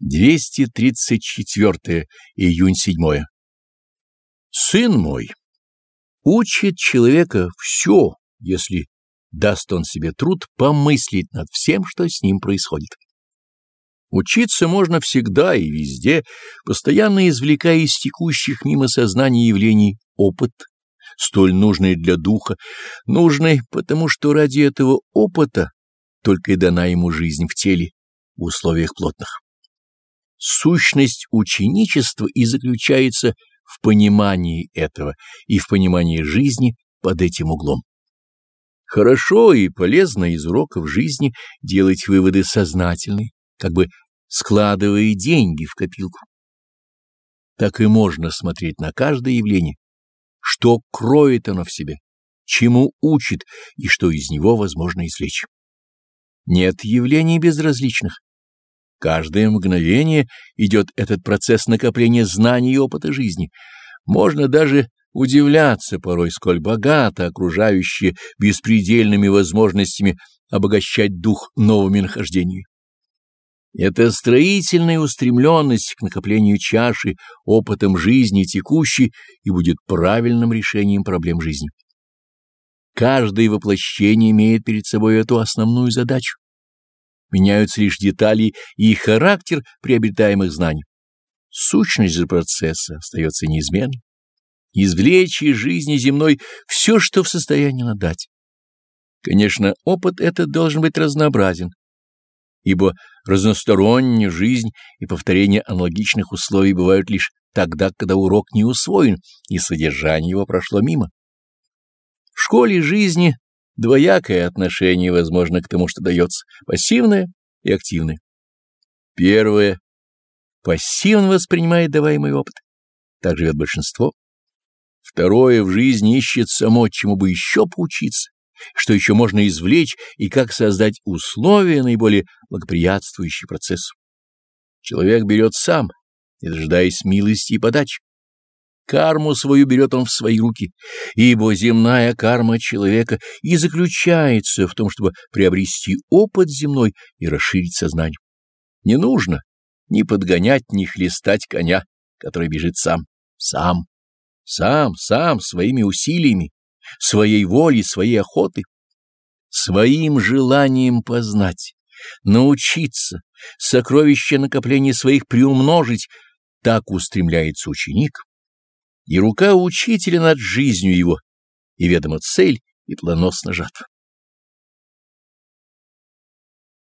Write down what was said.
234 июнь 7 Сын мой, учит человека все, если даст он себе труд помыслить над всем, что с ним происходит. Учиться можно всегда и везде, постоянно извлекая из текущих мимо сознания явлений опыт, столь нужный для духа, нужный, потому что ради этого опыта только и дана ему жизнь в теле, в условиях плотных. Сущность ученичества и заключается в понимании этого и в понимании жизни под этим углом. Хорошо и полезно из уроков жизни делать выводы сознательные, как бы складывая деньги в копилку. Так и можно смотреть на каждое явление, что кроет оно в себе, чему учит и что из него возможно извлечь. Нет явлений безразличных. Каждое мгновение идет этот процесс накопления знаний и опыта жизни. Можно даже удивляться порой, сколь богато окружающие беспредельными возможностями обогащать дух новыми нахождениями. Это строительная устремленность к накоплению чаши опытом жизни текущей и будет правильным решением проблем жизни. Каждое воплощение имеет перед собой эту основную задачу. Меняются лишь детали и характер приобретаемых знаний. Сущность же процесса остается неизменной. Извлечь из жизни земной все, что в состоянии надать. Конечно, опыт этот должен быть разнообразен, ибо разносторонняя жизнь и повторение аналогичных условий бывают лишь тогда, когда урок не усвоен и содержание его прошло мимо. В школе жизни двоякое отношение возможно к тому, что дается, пассивное и активное. Первое — пассивно воспринимает даваемый опыт. Так живет большинство. Второе — в жизни ищет само, чему бы еще поучиться, что еще можно извлечь и как создать условия, наиболее благоприятствующие процессу. Человек берет сам, не дожидаясь милости и подачи. Карму свою берет он в свои руки, ибо земная карма человека и заключается в том, чтобы приобрести опыт земной и расширить сознание. Не нужно ни подгонять, ни хлестать коня, который бежит сам, сам, сам, сам, своими усилиями, своей волей, своей охоты, своим желанием познать, научиться, сокровища накопления своих приумножить, так устремляется ученик и рука учителя над жизнью его, и ведома цель и планосна жатва.